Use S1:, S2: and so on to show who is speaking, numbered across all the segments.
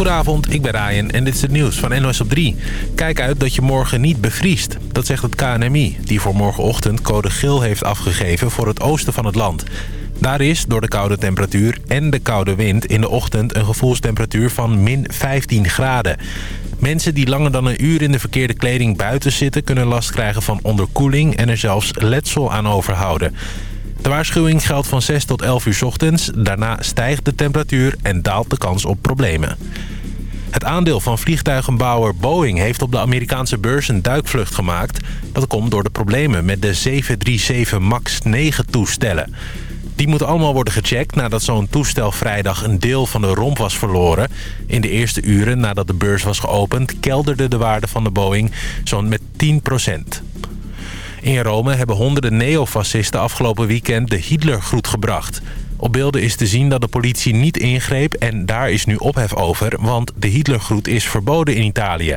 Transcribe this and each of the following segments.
S1: Goedenavond, ik ben Ryan en dit is het nieuws van NOS op 3. Kijk uit dat je morgen niet bevriest. Dat zegt het KNMI, die voor morgenochtend code geel heeft afgegeven voor het oosten van het land. Daar is door de koude temperatuur en de koude wind in de ochtend een gevoelstemperatuur van min 15 graden. Mensen die langer dan een uur in de verkeerde kleding buiten zitten... kunnen last krijgen van onderkoeling en er zelfs letsel aan overhouden. De waarschuwing geldt van 6 tot 11 uur ochtends. Daarna stijgt de temperatuur en daalt de kans op problemen. Het aandeel van vliegtuigenbouwer Boeing heeft op de Amerikaanse beurs een duikvlucht gemaakt. Dat komt door de problemen met de 737 MAX 9 toestellen. Die moeten allemaal worden gecheckt nadat zo'n toestel vrijdag een deel van de romp was verloren. In de eerste uren nadat de beurs was geopend kelderde de waarde van de Boeing zo'n met 10 In Rome hebben honderden neofascisten afgelopen weekend de Hitlergroet gebracht. Op beelden is te zien dat de politie niet ingreep en daar is nu ophef over... want de Hitlergroet is verboden in Italië.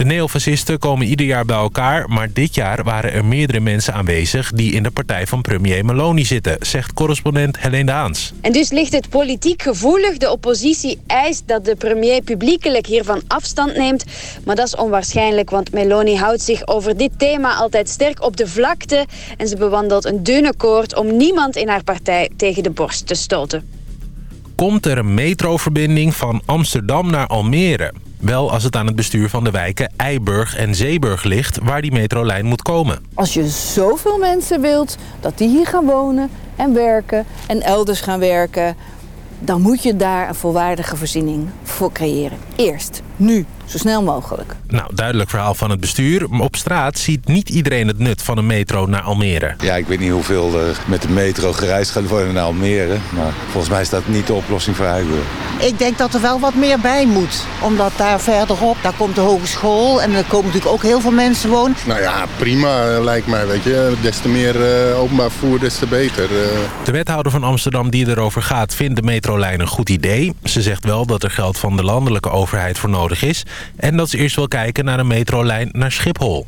S1: De neofascisten komen ieder jaar bij elkaar... maar dit jaar waren er meerdere mensen aanwezig... die in de partij van premier Meloni zitten... zegt correspondent Helene Haans.
S2: En dus ligt het politiek gevoelig. De oppositie eist dat de premier publiekelijk hiervan afstand neemt. Maar dat is onwaarschijnlijk, want Meloni houdt zich over dit thema... altijd sterk op de vlakte. En ze bewandelt een dunne koord om niemand in haar partij tegen de borst te stoten.
S1: Komt er een metroverbinding van Amsterdam naar Almere? Wel als het aan het bestuur van de wijken Eiburg en Zeeburg ligt... waar die metrolijn moet komen.
S3: Als je zoveel mensen wilt dat die hier gaan wonen en werken... en elders gaan werken... dan moet je daar een volwaardige voorziening voor creëren. Eerst, nu, zo snel mogelijk.
S1: Nou, duidelijk verhaal van het bestuur. Maar op straat ziet niet iedereen het nut van een metro naar Almere.
S4: Ja, ik weet niet hoeveel er met de metro gereisd gaat worden naar Almere. Maar volgens mij is dat niet de oplossing voor Eiburg.
S5: Ik denk dat er wel wat meer bij moet. Omdat daar verderop, daar komt de hogeschool. En er komen natuurlijk ook heel veel mensen wonen.
S6: Nou ja, prima lijkt mij, weet je. Des te meer uh, openbaar vervoer, des te beter. Uh.
S1: De wethouder van Amsterdam die erover gaat, vindt de metrolijn een goed idee. Ze zegt wel dat er geld van de landelijke overheid voor nodig is. En dat ze eerst wil kijken naar een metrolijn naar Schiphol.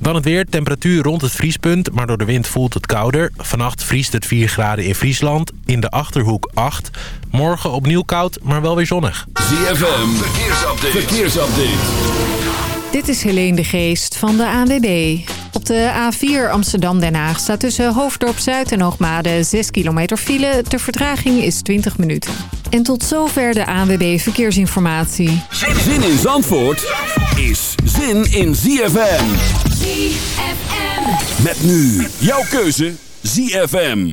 S1: Dan het weer, temperatuur rond het vriespunt, maar door de wind voelt het kouder. Vannacht vriest het 4 graden in Friesland, in de Achterhoek 8. Morgen opnieuw koud, maar wel weer zonnig.
S7: ZFM, verkeersupdate. verkeersupdate.
S8: Dit is Helene de Geest van de ANWB. Op de A4 Amsterdam-Den Haag staat tussen Hoofddorp Zuid en Hoogmade 6 kilometer file. De vertraging is 20 minuten. En tot zover de ANWB Verkeersinformatie.
S7: Zin in Zandvoort is zin in ZFM.
S9: ZFM.
S7: Met nu jouw keuze ZFM.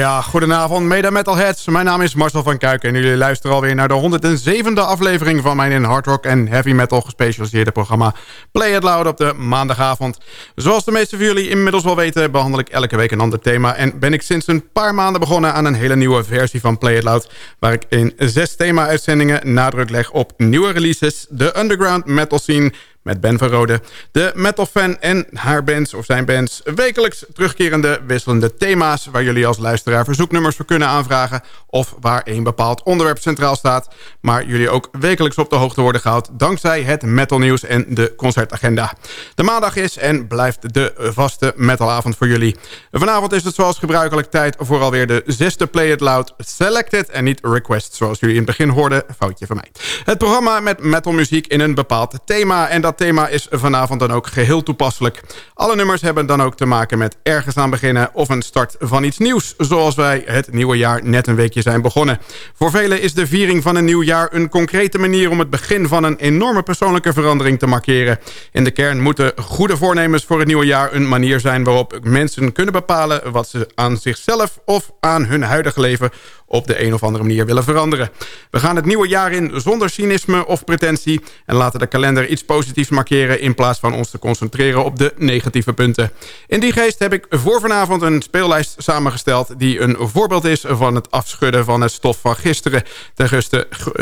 S9: Ja, goedenavond mede metalheads. Mijn naam is Marcel van Kuiken en jullie luisteren alweer naar de 107e aflevering van mijn in hard rock en heavy metal gespecialiseerde programma Play It Loud op de maandagavond. Zoals de meeste van jullie inmiddels wel weten behandel ik elke week een ander thema en ben ik sinds een paar maanden begonnen aan een hele nieuwe versie van Play It Loud waar ik in zes thema-uitzendingen nadruk leg op nieuwe releases, de underground metal scene met Ben van Rode. De metalfan en haar bands of zijn bands wekelijks terugkerende wisselende thema's... waar jullie als luisteraar verzoeknummers voor kunnen aanvragen... of waar een bepaald onderwerp centraal staat... maar jullie ook wekelijks op de hoogte worden gehouden... dankzij het metalnieuws en de concertagenda. De maandag is en blijft de vaste metalavond voor jullie. Vanavond is het zoals gebruikelijk tijd voor alweer de zesde Play It Loud Selected... en niet Request, zoals jullie in het begin hoorden. Foutje van mij. Het programma met metalmuziek in een bepaald thema... en dat thema is vanavond dan ook geheel toepasselijk. Alle nummers hebben dan ook te maken met ergens aan beginnen... of een start van iets nieuws, zoals wij het nieuwe jaar net een weekje zijn begonnen. Voor velen is de viering van een nieuw jaar een concrete manier... om het begin van een enorme persoonlijke verandering te markeren. In de kern moeten goede voornemens voor het nieuwe jaar een manier zijn... waarop mensen kunnen bepalen wat ze aan zichzelf of aan hun huidige leven op de een of andere manier willen veranderen. We gaan het nieuwe jaar in zonder cynisme of pretentie... en laten de kalender iets positiefs markeren... in plaats van ons te concentreren op de negatieve punten. In die geest heb ik voor vanavond een speellijst samengesteld... die een voorbeeld is van het afschudden van het stof van gisteren... ten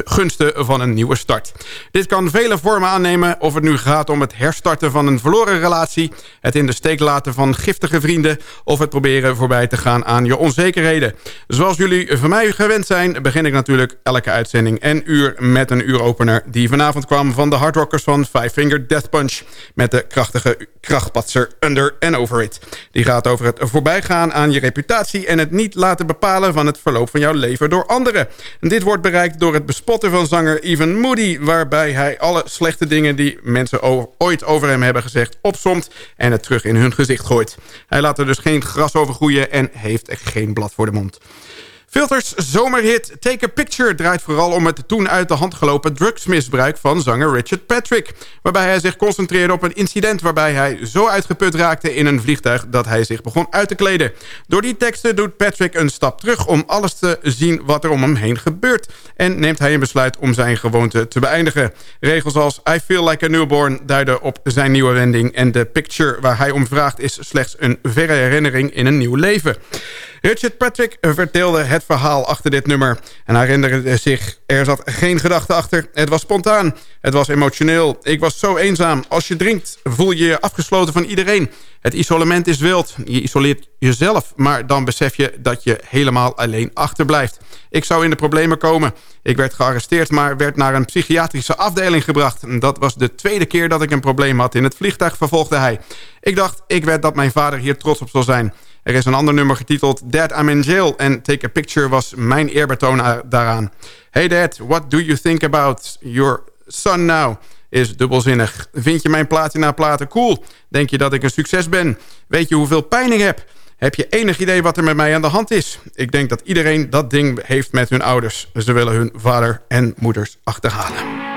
S9: gunste, van een nieuwe start. Dit kan vele vormen aannemen... of het nu gaat om het herstarten van een verloren relatie... het in de steek laten van giftige vrienden... of het proberen voorbij te gaan aan je onzekerheden. Zoals jullie van mij gewend zijn... begin ik natuurlijk elke uitzending en uur met een uuropener... die vanavond kwam van de hardrockers van Five Finger Death Punch... met de krachtige krachtpatser Under and Over It. Die gaat over het voorbijgaan aan je reputatie... en het niet laten bepalen van het verloop van jouw leven door anderen. En dit wordt bereikt door het bespotten van zanger Even Moody... waarbij hij alle slechte dingen die mensen ooit over hem hebben gezegd... opsomt en het terug in hun gezicht gooit. Hij laat er dus geen gras over groeien en heeft geen blad voor de mond. Filters zomerhit Take a Picture draait vooral om het toen uit de hand gelopen drugsmisbruik van zanger Richard Patrick. Waarbij hij zich concentreerde op een incident waarbij hij zo uitgeput raakte in een vliegtuig dat hij zich begon uit te kleden. Door die teksten doet Patrick een stap terug om alles te zien wat er om hem heen gebeurt. En neemt hij een besluit om zijn gewoonte te beëindigen. Regels als I feel like a newborn duiden op zijn nieuwe wending. En de picture waar hij om vraagt is slechts een verre herinnering in een nieuw leven. Richard Patrick vertelde het verhaal achter dit nummer. En herinnerde zich, er zat geen gedachte achter. Het was spontaan, het was emotioneel. Ik was zo eenzaam. Als je drinkt, voel je je afgesloten van iedereen. Het isolement is wild. Je isoleert jezelf, maar dan besef je dat je helemaal alleen achterblijft. Ik zou in de problemen komen. Ik werd gearresteerd, maar werd naar een psychiatrische afdeling gebracht. Dat was de tweede keer dat ik een probleem had. In het vliegtuig vervolgde hij. Ik dacht, ik werd dat mijn vader hier trots op zal zijn. Er is een ander nummer getiteld Dad, I'm in Jail... en Take a Picture was mijn eerbetoon daaraan. Hey Dad, what do you think about your son now? Is dubbelzinnig. Vind je mijn platina platen cool? Denk je dat ik een succes ben? Weet je hoeveel pijn ik heb? Heb je enig idee wat er met mij aan de hand is? Ik denk dat iedereen dat ding heeft met hun ouders. Ze willen hun vader en moeders achterhalen.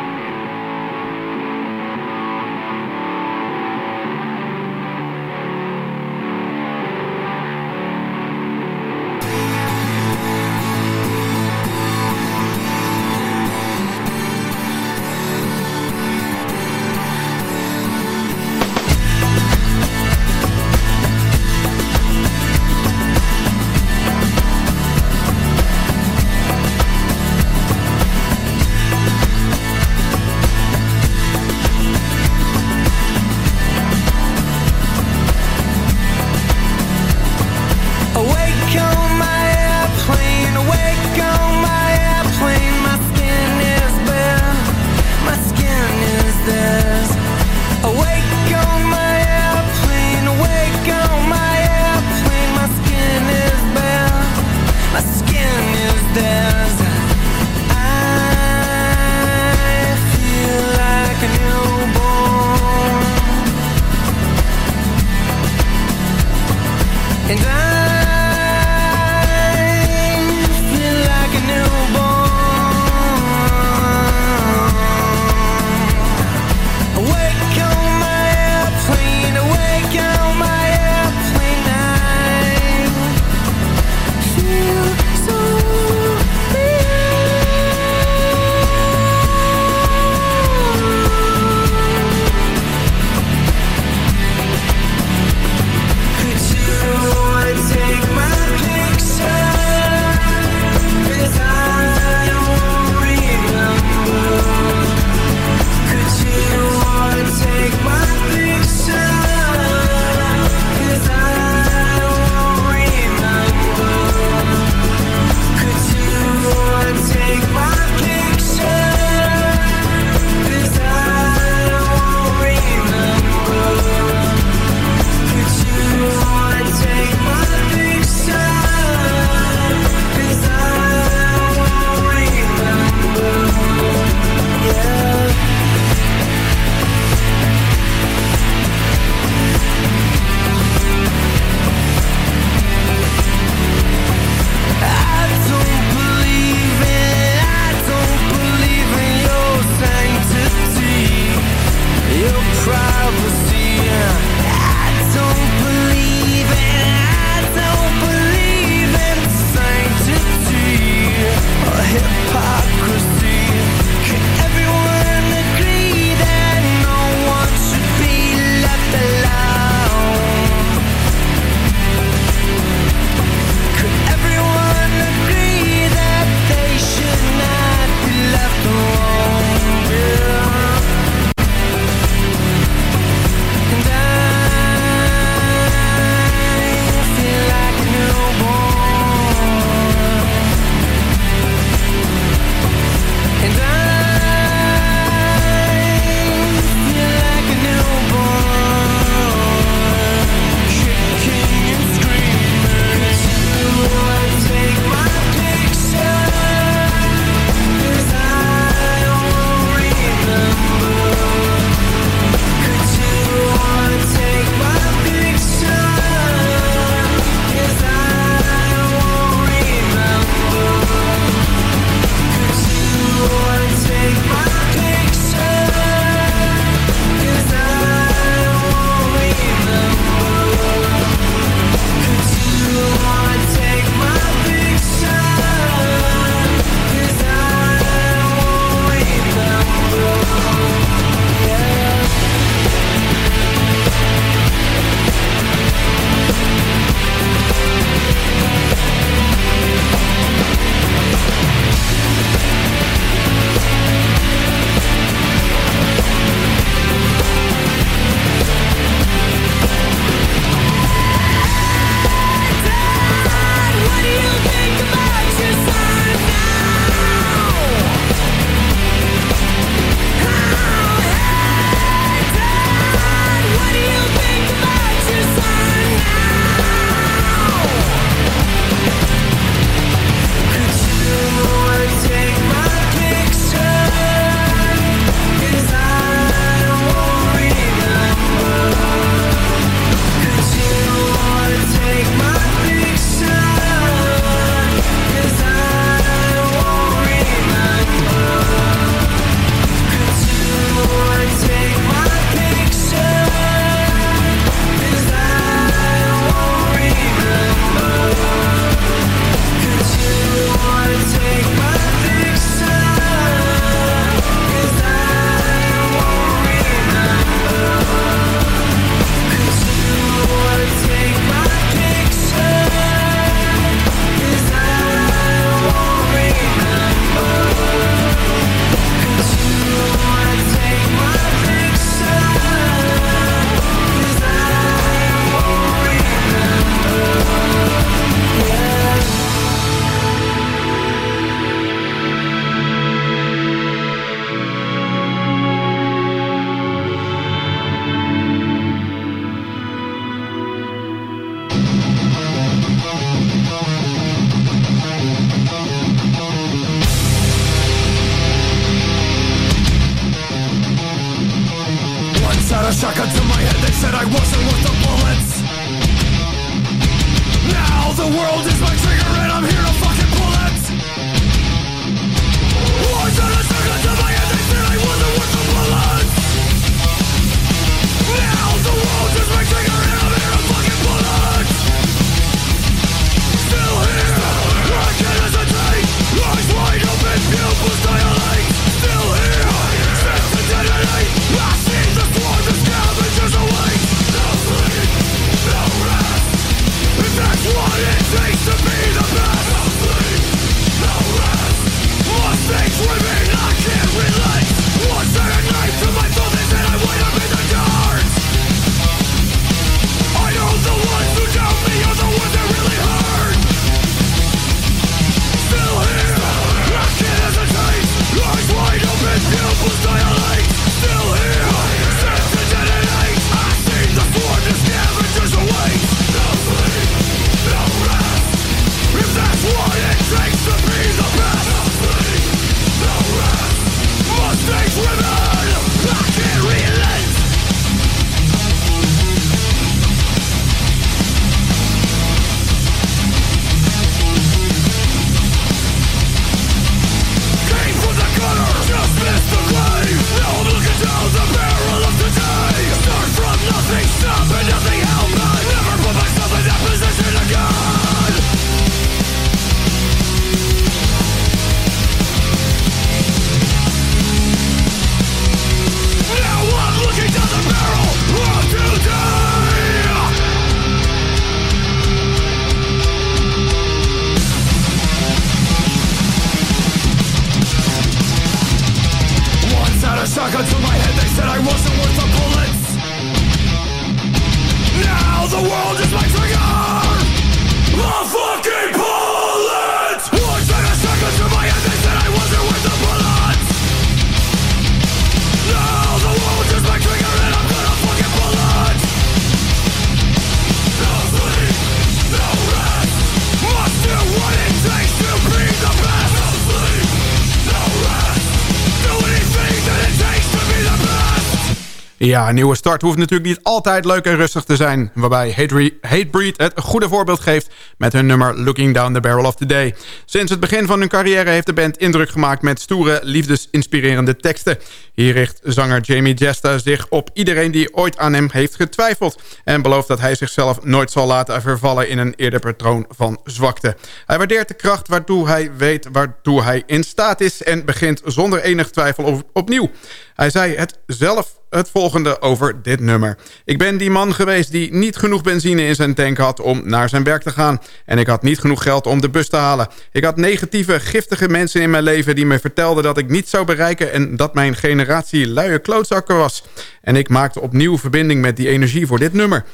S9: Ja, een nieuwe start hoeft natuurlijk niet altijd leuk en rustig te zijn... waarbij Hatebreed het goede voorbeeld geeft... met hun nummer Looking Down the Barrel of the Day. Sinds het begin van hun carrière heeft de band indruk gemaakt... met stoere, liefdesinspirerende teksten. Hier richt zanger Jamie Jesta zich op iedereen die ooit aan hem heeft getwijfeld... en belooft dat hij zichzelf nooit zal laten vervallen... in een eerder patroon van zwakte. Hij waardeert de kracht waartoe hij weet waartoe hij in staat is... en begint zonder enig twijfel op- opnieuw. Hij zei het zelf het volgende over dit nummer. Ik ben die man geweest die niet genoeg benzine in zijn tank had om naar zijn werk te gaan. En ik had niet genoeg geld om de bus te halen. Ik had negatieve, giftige mensen in mijn leven die me vertelden dat ik niet zou bereiken... en dat mijn generatie luie klootzakken was. En ik maakte opnieuw verbinding met die energie voor dit nummer.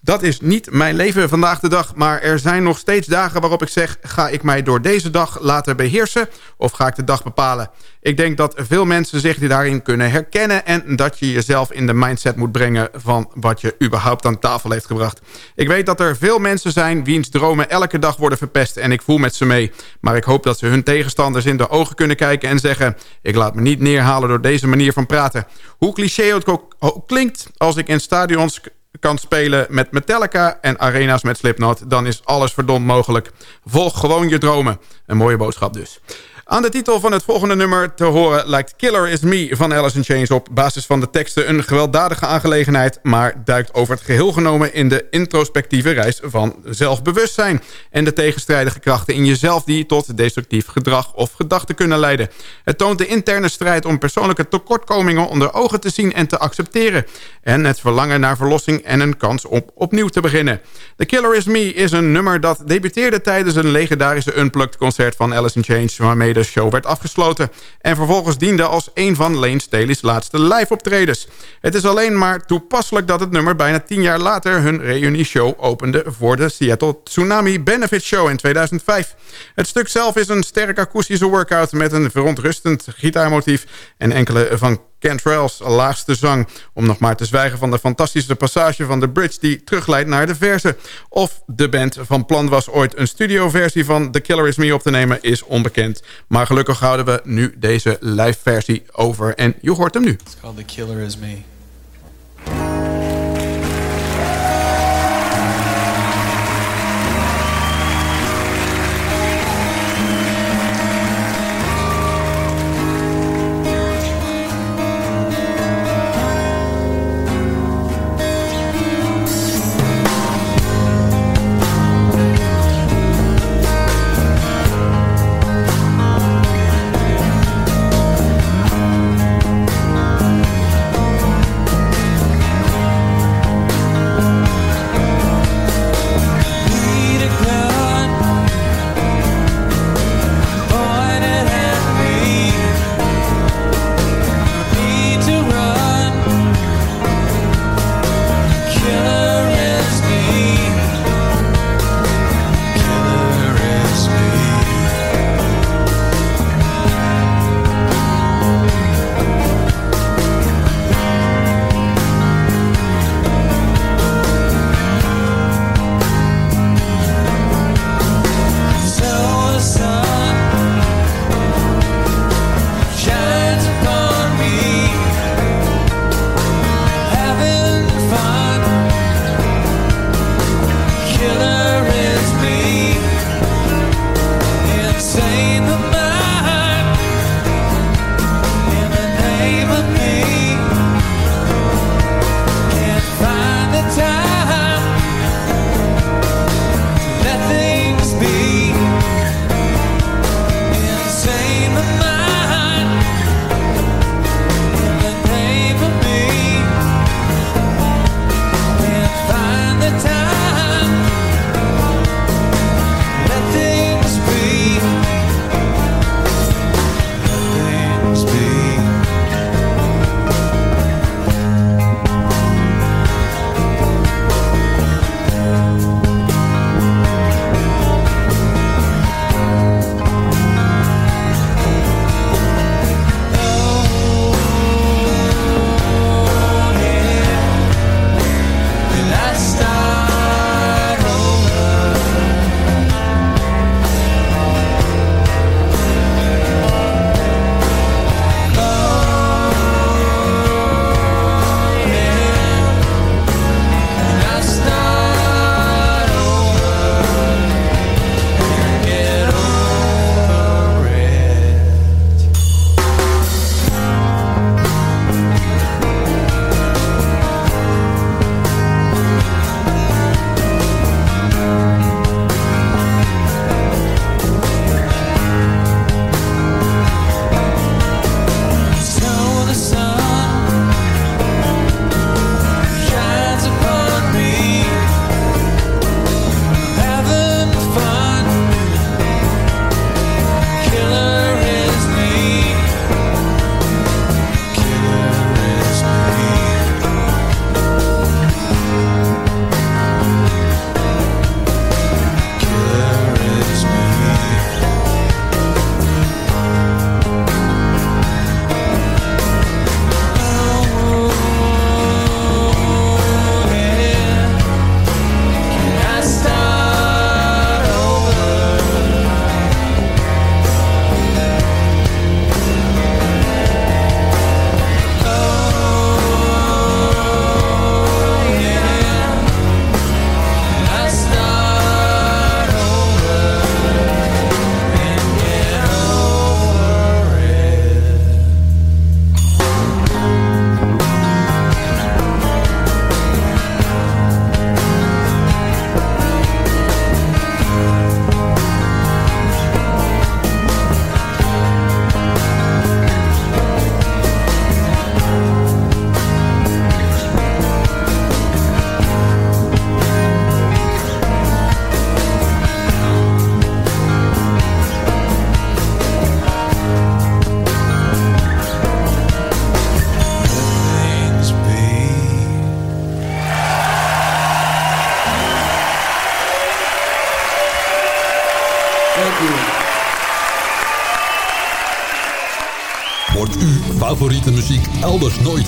S9: Dat is niet mijn leven vandaag de dag, maar er zijn nog steeds dagen waarop ik zeg... ga ik mij door deze dag laten beheersen of ga ik de dag bepalen? Ik denk dat veel mensen zich daarin kunnen herkennen... en dat je jezelf in de mindset moet brengen van wat je überhaupt aan tafel heeft gebracht. Ik weet dat er veel mensen zijn wiens dromen elke dag worden verpest... en ik voel met ze mee. Maar ik hoop dat ze hun tegenstanders in de ogen kunnen kijken en zeggen... ik laat me niet neerhalen door deze manier van praten. Hoe cliché het ook klinkt als ik in stadions kan spelen met Metallica en arena's met Slipknot... dan is alles verdomd mogelijk. Volg gewoon je dromen. Een mooie boodschap dus. Aan de titel van het volgende nummer te horen lijkt Killer Is Me van Alice in Chains op basis van de teksten een gewelddadige aangelegenheid, maar duikt over het geheel genomen in de introspectieve reis van zelfbewustzijn en de tegenstrijdige krachten in jezelf die tot destructief gedrag of gedachten kunnen leiden. Het toont de interne strijd om persoonlijke tekortkomingen onder ogen te zien en te accepteren en het verlangen naar verlossing en een kans om opnieuw te beginnen. The Killer Is Me is een nummer dat debuteerde tijdens een legendarische Unplugged concert van Alice in Chains waarmee de show werd afgesloten... en vervolgens diende als een van Lane Staley's laatste live-optredens. Het is alleen maar toepasselijk dat het nummer bijna tien jaar later... hun reunieshow opende voor de Seattle Tsunami Benefit Show in 2005. Het stuk zelf is een sterk akoestische workout... met een verontrustend gitaarmotief en enkele van Cantrell's laagste zang. Om nog maar te zwijgen van de fantastische passage van de bridge... die terugleidt naar de verse. Of de band van plan was ooit een studioversie van The Killer Is Me op te nemen... is onbekend. Maar gelukkig houden we nu deze live versie over. En je hoort hem nu.
S10: It's called The Killer Is Me.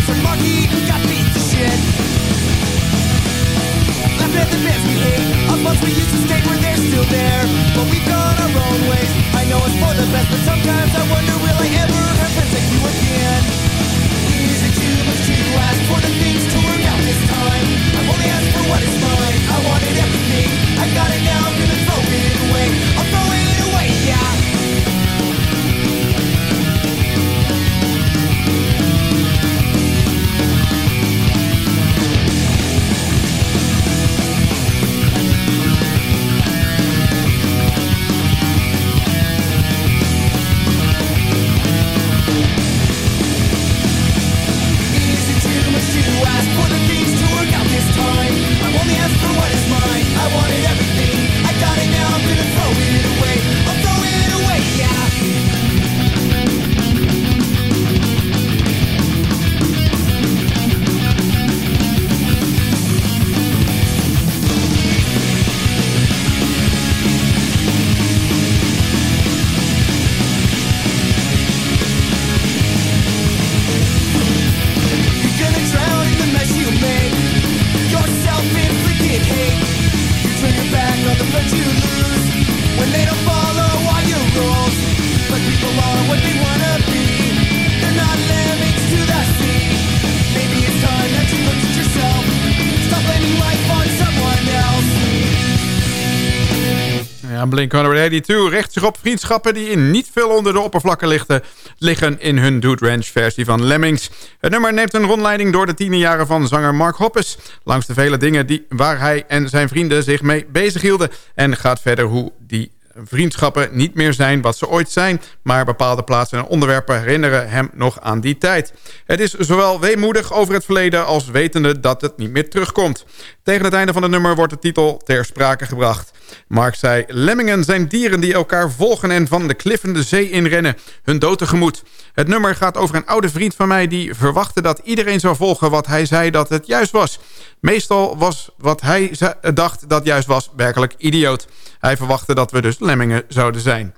S11: Jason Monkey got beat to shit. Left at the bands we hate, of months we used to skate where they're still there. But we've gone our own ways. I know it's for the best, but sometimes I wonder will I ever have friends like you again? Is it too much to ask for the things to work out this time? I've only asked for what is mine. I wanted everything. I got it now, I'm gonna throw it away. I'll
S9: Ja, Blink-182 richt zich op vriendschappen die in niet veel onder de oppervlakken liggen, in hun Dude Ranch versie van Lemmings. Het nummer neemt een rondleiding door de tienerjaren van zanger Mark Hoppus, langs de vele dingen die, waar hij en zijn vrienden zich mee bezighielden en gaat verder hoe die vriendschappen niet meer zijn wat ze ooit zijn... maar bepaalde plaatsen en onderwerpen herinneren hem nog aan die tijd. Het is zowel weemoedig over het verleden als wetende dat het niet meer terugkomt. Tegen het einde van het nummer wordt de titel ter sprake gebracht. Mark zei, lemmingen zijn dieren die elkaar volgen... en van de kliffende zee inrennen, hun dood tegemoet. Het nummer gaat over een oude vriend van mij... die verwachtte dat iedereen zou volgen wat hij zei dat het juist was. Meestal was wat hij dacht dat juist was werkelijk idioot. Hij verwachtte dat we dus lemmingen zouden zijn.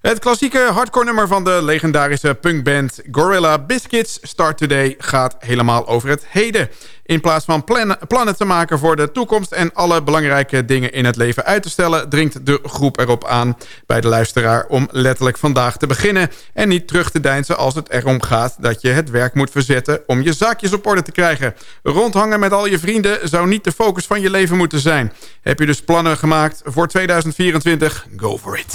S9: Het klassieke hardcore nummer van de legendarische punkband Gorilla Biscuits Start Today gaat helemaal over het heden. In plaats van plannen, te maken voor de toekomst en alle belangrijke dingen in het leven uit te stellen, dringt de groep erop aan bij de luisteraar om letterlijk vandaag te beginnen en niet terug te deinzen als het erom gaat dat je het werk moet verzetten om je zaakjes op orde te krijgen. Rondhangen met al je vrienden zou niet de focus van je leven moeten zijn. Heb je dus plannen gemaakt voor 2024? Go for it.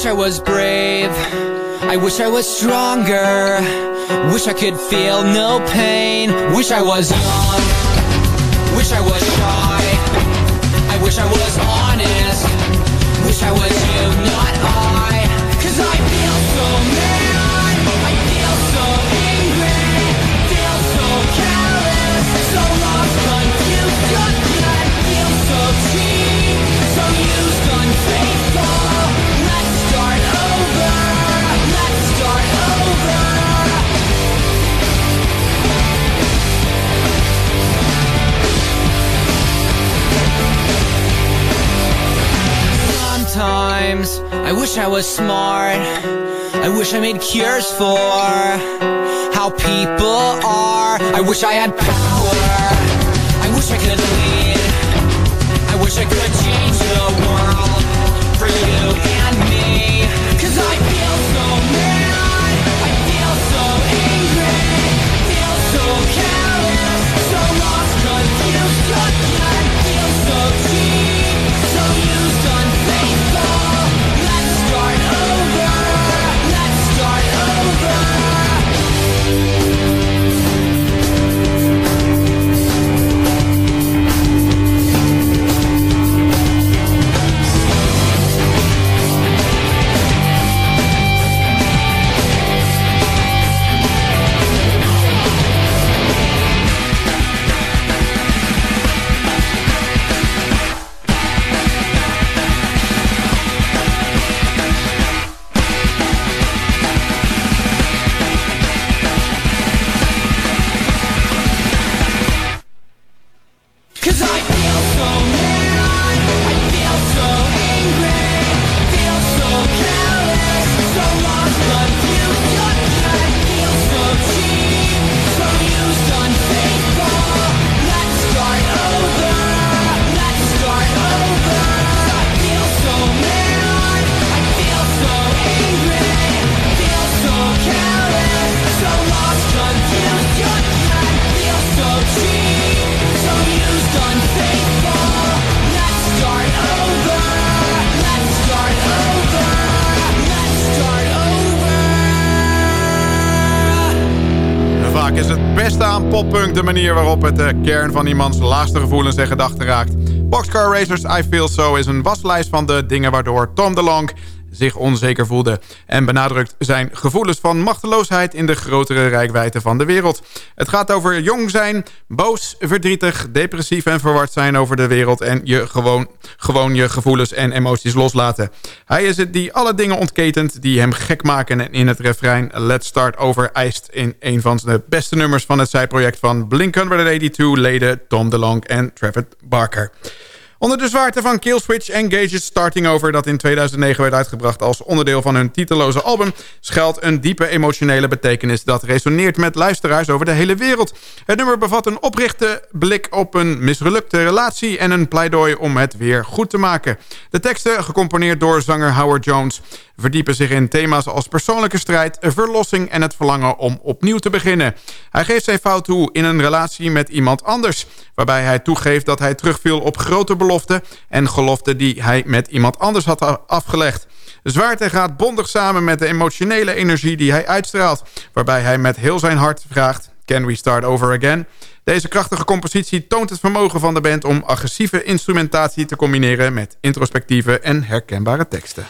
S12: Wish I was brave. I wish I was stronger. Wish I could feel no pain. Wish I was young. Wish I was shy. I wish I was honest. Wish I was you, I wish I was smart. I wish I made cures for how people are. I wish I had power. I wish I could lead. I wish I could
S9: poppunk de manier waarop het de kern van iemands laatste gevoelens en gedachten raakt. Boxcar Racers I Feel So is een waslijst van de dingen waardoor Tom DeLonge zich onzeker voelde... en benadrukt zijn gevoelens van machteloosheid in de grotere rijkwijde van de wereld. Het gaat over jong zijn, boos, verdrietig, depressief en verward zijn over de wereld... en je gewoon, gewoon je gevoelens en emoties loslaten. Hij is het die alle dingen ontketent die hem gek maken... en in het refrein Let's Start Over eist in een van de beste nummers van het zijproject van Blink-182-leden Tom DeLonge en Trevor Barker. Onder de zwaarte van Killswitch Engage's Starting Over... dat in 2009 werd uitgebracht als onderdeel van hun titeloze album... schuilt een diepe emotionele betekenis... dat resoneert met luisteraars over de hele wereld. Het nummer bevat een oprichte blik op een mislukte relatie... en een pleidooi om het weer goed te maken. De teksten, gecomponeerd door zanger Howard Jones... verdiepen zich in thema's als persoonlijke strijd, verlossing... en het verlangen om opnieuw te beginnen. Hij geeft zijn fout toe in een relatie met iemand anders... waarbij hij toegeeft dat hij terugviel op grote beloften... en geloften die hij met iemand anders had afgelegd. Zwaarte gaat bondig samen met de emotionele energie die hij uitstraalt... waarbij hij met heel zijn hart vraagt... Can we start over again? Deze krachtige compositie toont het vermogen van de band... om agressieve instrumentatie te combineren met introspectieve en herkenbare teksten.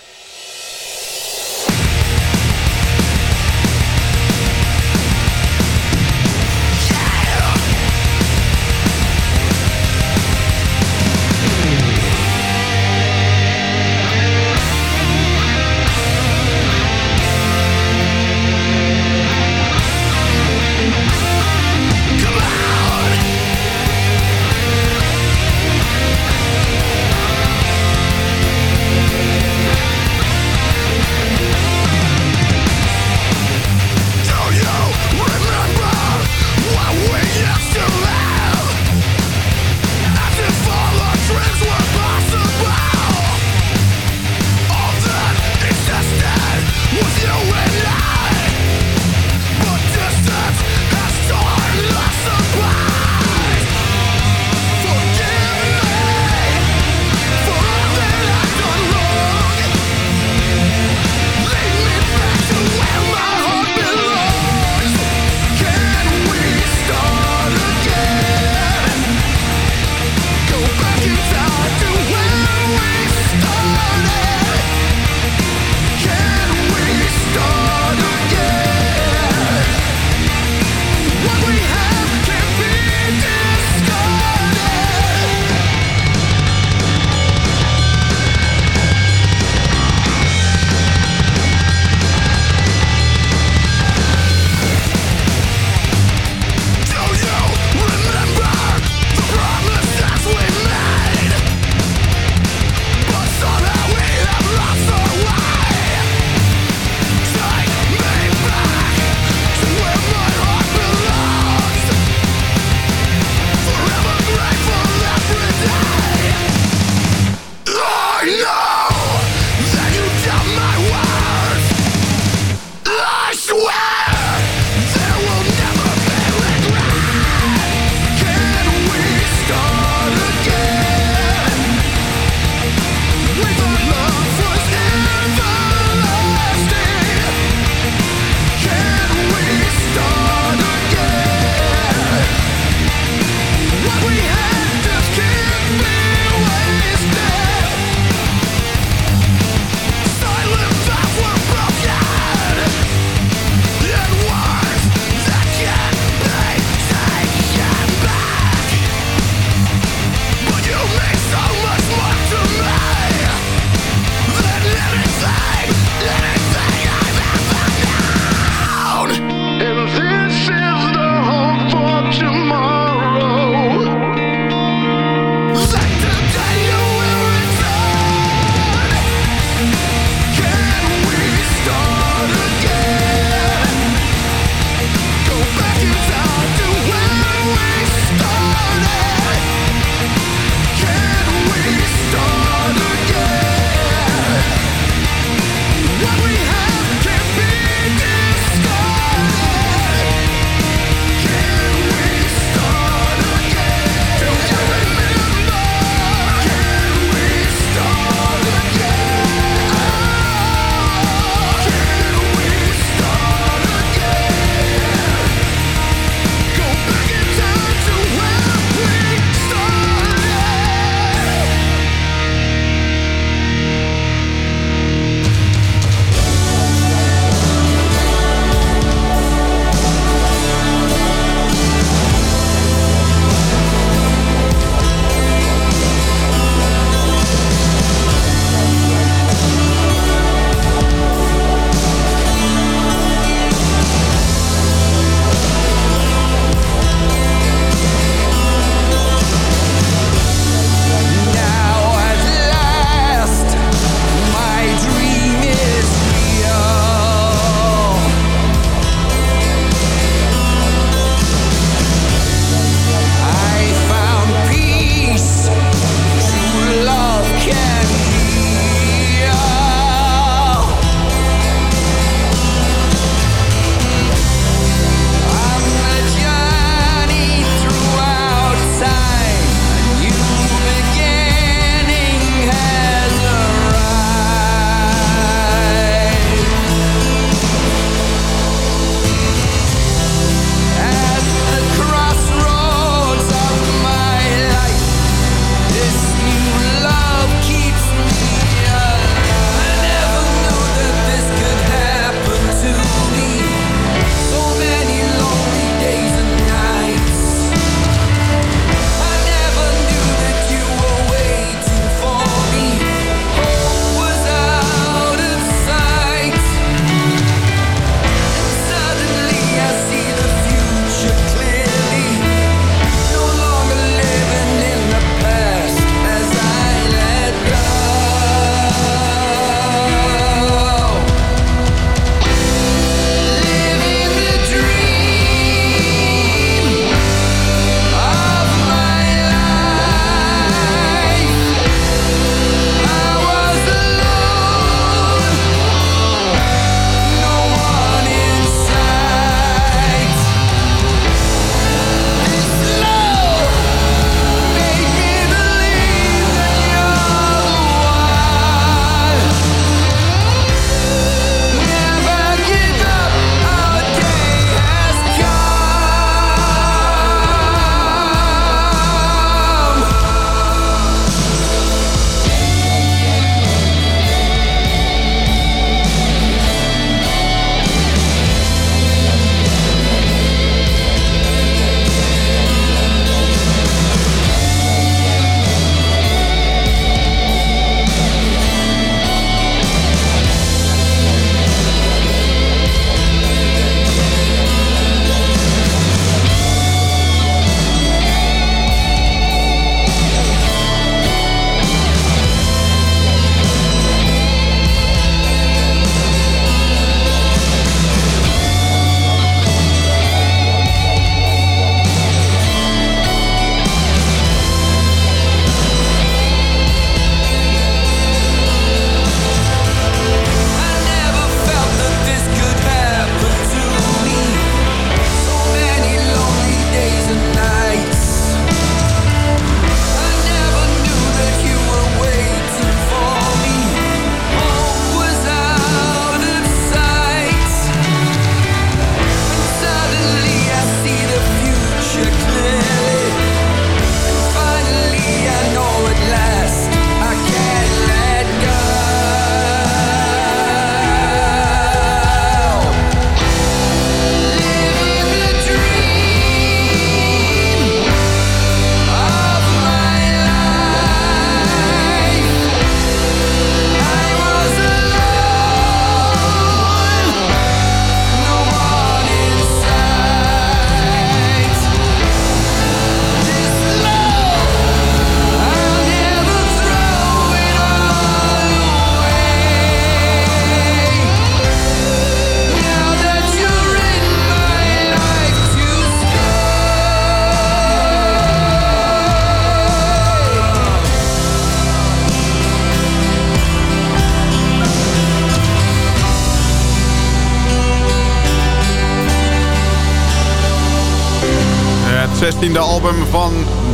S9: 15e album van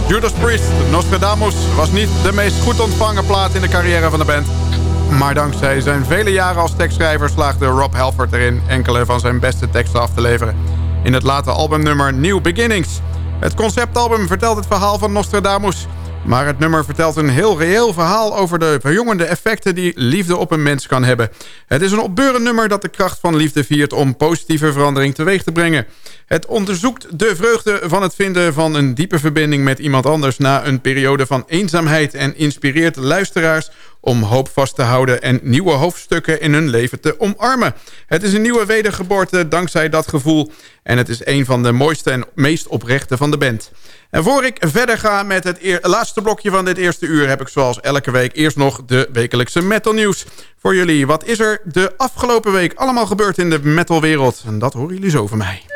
S9: Judas Priest, Nostradamus, was niet de meest goed ontvangen plaat in de carrière van de band. Maar dankzij zijn vele jaren als tekstschrijver slaagde Rob Halford erin enkele van zijn beste teksten af te leveren. In het late albumnummer New Beginnings. Het conceptalbum vertelt het verhaal van Nostradamus. Maar het nummer vertelt een heel reëel verhaal over de verjongende effecten die liefde op een mens kan hebben. Het is een opbeurend nummer dat de kracht van liefde viert om positieve verandering teweeg te brengen. Het onderzoekt de vreugde van het vinden van een diepe verbinding met iemand anders na een periode van eenzaamheid en inspireert luisteraars om hoop vast te houden en nieuwe hoofdstukken in hun leven te omarmen. Het is een nieuwe wedergeboorte dankzij dat gevoel en het is een van de mooiste en meest oprechte van de band. En voor ik verder ga met het laatste blokje van dit eerste uur... heb ik zoals elke week eerst nog de wekelijkse metal nieuws. Voor jullie, wat is er de afgelopen week allemaal gebeurd in de metalwereld? En dat horen jullie zo van mij.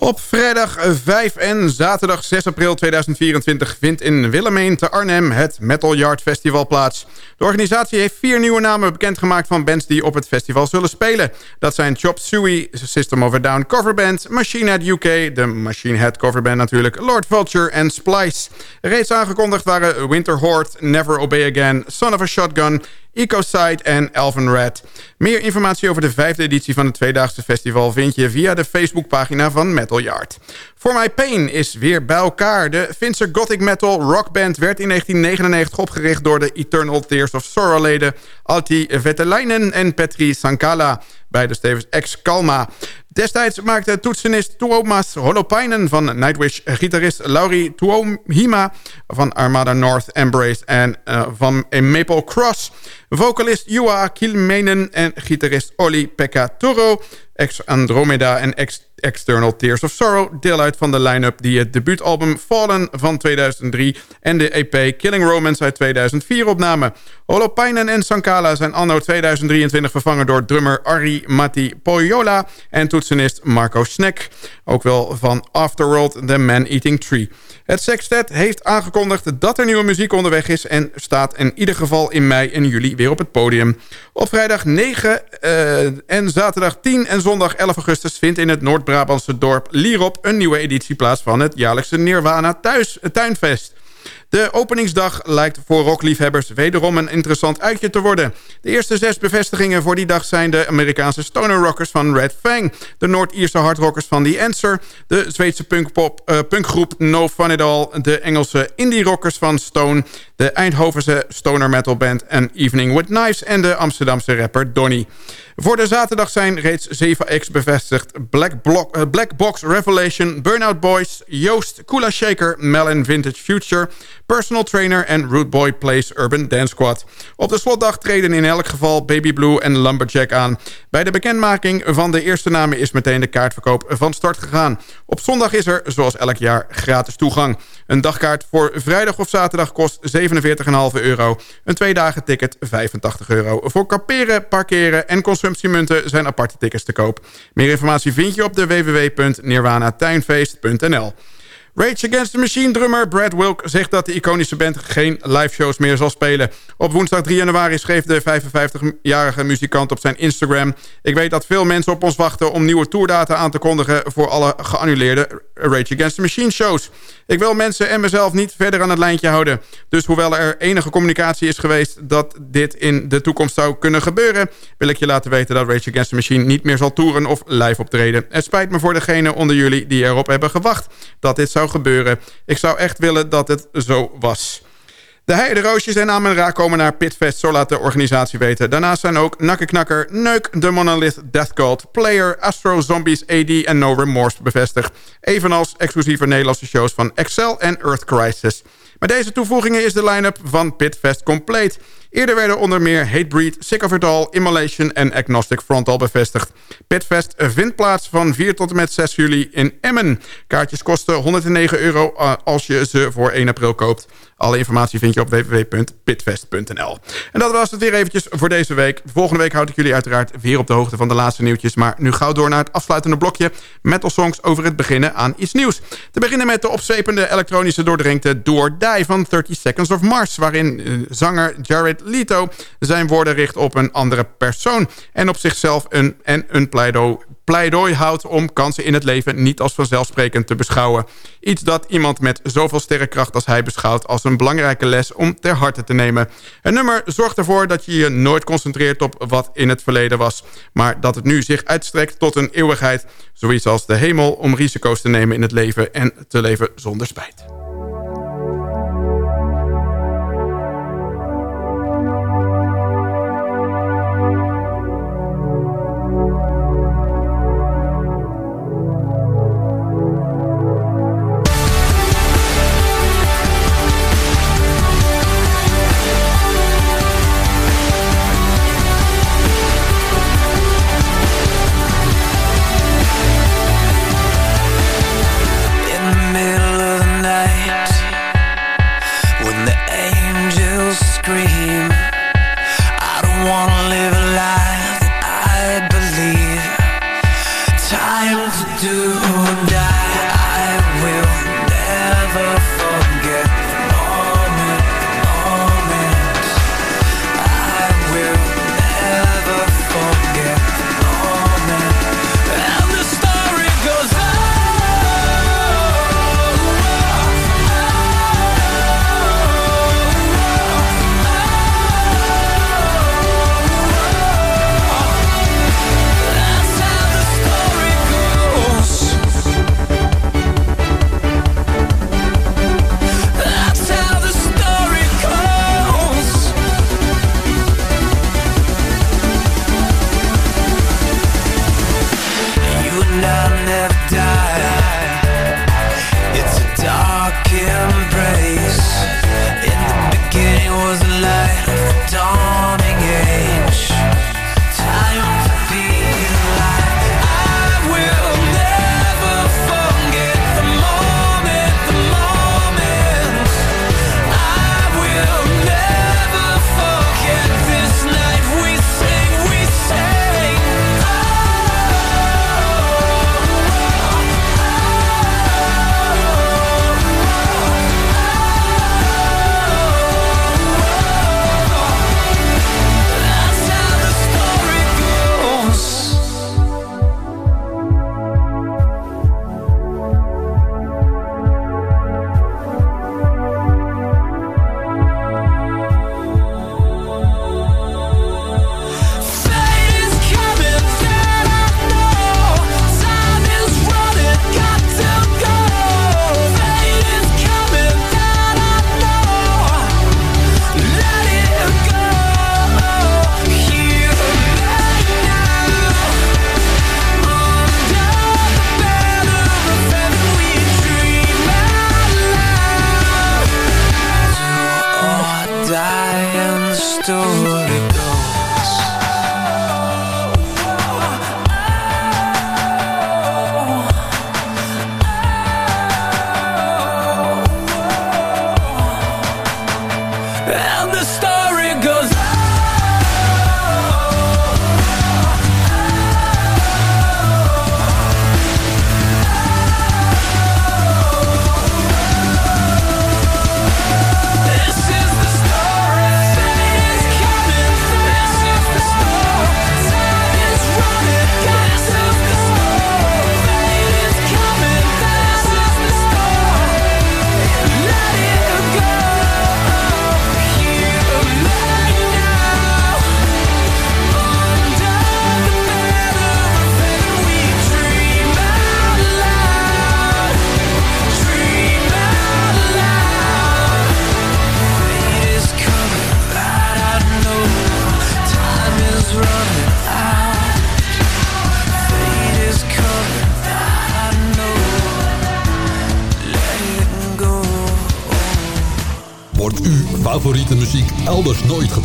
S9: Op vrijdag 5 en zaterdag 6 april 2024 vindt in Willemeen te Arnhem het Metal Yard Festival plaats. De organisatie heeft vier nieuwe namen bekendgemaakt van bands die op het festival zullen spelen. Dat zijn Chop Suey, System of a Down coverband, Machine Head UK, de Machine Head coverband natuurlijk, Lord Vulture en Splice. Reeds aangekondigd waren Winter Horde, Never Obey Again, Son of a Shotgun, Ecoside en Elven Red. Meer informatie over de vijfde editie van het tweedaagse festival... vind je via de Facebookpagina van Metal Yard. For My Pain is weer bij elkaar. De Finse gothic metal rockband werd in 1999 opgericht... door de Eternal Tears of Sorrow-leden Alti Vetelainen en Petri Sankala... beide stevens ex-Kalma. Destijds maakte toetsenist Tuomas Holopainen van Nightwish... gitarist Lauri Tuomhima van Armada North Embrace... en eh, van Maple Cross... vocalist Juha Kilmenen en gitarist Oli Pekka Toro... ex-Andromeda en ex External Tears of Sorrow... deel uit van de line-up die het debuutalbum Fallen van 2003... en de EP Killing Romance uit 2004 opnamen. Holopainen en Sankala zijn anno 2023 vervangen door drummer Ari Matti Poyola... en toetsenist Marco Snek, ook wel van Afterworld The Man-Eating Tree. Het sextet heeft aangekondigd dat er nieuwe muziek onderweg is... en staat in ieder geval in mei en juli weer op het podium. Op vrijdag 9 eh, en zaterdag 10 en zondag 11 augustus... vindt in het Noord-Brabantse dorp Lierop... een nieuwe editie plaats van het jaarlijkse Nirvana thuis, Tuinfest. De openingsdag lijkt voor rockliefhebbers wederom een interessant uitje te worden. De eerste zes bevestigingen voor die dag zijn de Amerikaanse stoner rockers van Red Fang... de Noord-Ierse hardrockers van The Answer... de Zweedse punkpop, eh, punkgroep No Fun At All... de Engelse indie rockers van Stone... de Eindhovense stoner metal band An Evening With Knives... en de Amsterdamse rapper Donny. Voor de zaterdag zijn reeds 7 acts bevestigd. Black, Block, eh, Black Box Revelation, Burnout Boys, Joost, Kula Shaker, Melon Vintage Future... Personal Trainer en Root Boy Plays Urban Dance Squad. Op de slotdag treden in elk geval Baby Blue en Lumberjack aan. Bij de bekendmaking van de eerste namen is meteen de kaartverkoop van start gegaan. Op zondag is er, zoals elk jaar, gratis toegang. Een dagkaart voor vrijdag of zaterdag kost 47,5 euro. Een twee dagen ticket 85 euro. Voor kamperen, parkeren en consumptiemunten zijn aparte tickets te koop. Meer informatie vind je op de www.nirwanatuinfeest.nl. Rage Against the Machine drummer Brad Wilk zegt dat de iconische band geen live shows meer zal spelen. Op woensdag 3 januari schreef de 55-jarige muzikant op zijn Instagram... Ik weet dat veel mensen op ons wachten om nieuwe tourdata aan te kondigen... voor alle geannuleerde Rage Against the Machine shows. Ik wil mensen en mezelf niet verder aan het lijntje houden. Dus hoewel er enige communicatie is geweest dat dit in de toekomst zou kunnen gebeuren... wil ik je laten weten dat Rage Against the Machine niet meer zal toeren of live optreden. Het spijt me voor degenen onder jullie die erop hebben gewacht dat dit zou gebeuren. Ik zou echt willen dat het zo was. De Heideroosjes en Amen-Ra komen naar Pitfest, zo laat de organisatie weten. Daarnaast zijn ook Nakkenknakker, Neuk, The Monolith, Death Cult, Player, Astro, Zombies, AD en No Remorse bevestigd. Evenals exclusieve Nederlandse shows van Excel en Earth Crisis. Met deze toevoegingen is de line-up van Pitfest compleet. Eerder werden onder meer Hatebreed, Sick of It All, Immolation en Agnostic Front al bevestigd. Pitfest vindt plaats van 4 tot en met 6 juli in Emmen. Kaartjes kosten 109 euro uh, als je ze voor 1 april koopt. Alle informatie vind je op www.pitfest.nl. En dat was het weer eventjes voor deze week. Volgende week houd ik jullie uiteraard weer op de hoogte van de laatste nieuwtjes. Maar nu gauw door naar het afsluitende blokje. Metal songs over het beginnen aan iets nieuws. Te beginnen met de opzwepende elektronische doordrenkte Door Die van 30 Seconds of Mars. Waarin uh, zanger Jared Leto zijn woorden richt op een andere persoon. En op zichzelf een, en een pleidooi pleidooi houdt om kansen in het leven niet als vanzelfsprekend te beschouwen. Iets dat iemand met zoveel sterrenkracht als hij beschouwt als een belangrijke les om ter harte te nemen. Een nummer zorgt ervoor dat je je nooit concentreert op wat in het verleden was, maar dat het nu zich uitstrekt tot een eeuwigheid, zoiets als de hemel om risico's te nemen in het leven en te leven zonder spijt.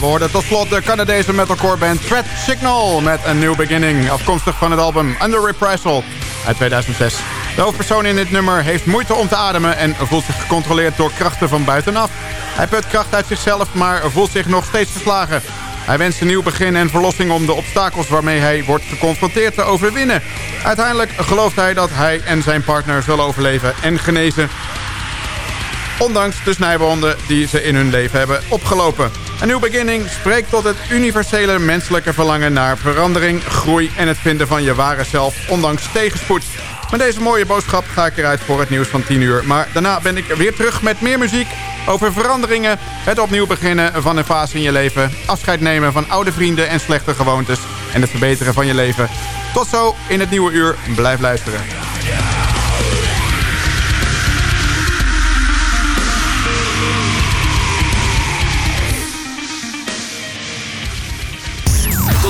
S9: We hoorden tot slot de Canadese metalcore band Threat Signal... met een New Beginning, afkomstig van het album Under Reprisal uit 2006. De hoofdpersoon in dit nummer heeft moeite om te ademen... en voelt zich gecontroleerd door krachten van buitenaf. Hij put kracht uit zichzelf, maar voelt zich nog steeds verslagen. Hij wenst een nieuw begin en verlossing om de obstakels waarmee hij wordt geconfronteerd te overwinnen. Uiteindelijk gelooft hij dat hij en zijn partner zullen overleven en genezen... Ondanks de snijwonden die ze in hun leven hebben opgelopen. Een nieuw beginning spreekt tot het universele menselijke verlangen naar verandering, groei en het vinden van je ware zelf, ondanks tegenspoed. Met deze mooie boodschap ga ik eruit voor het nieuws van 10 uur. Maar daarna ben ik weer terug met meer muziek over veranderingen, het opnieuw beginnen van een fase in je leven, afscheid nemen van oude vrienden en slechte gewoontes en het verbeteren van je leven. Tot zo in het nieuwe uur. Blijf luisteren.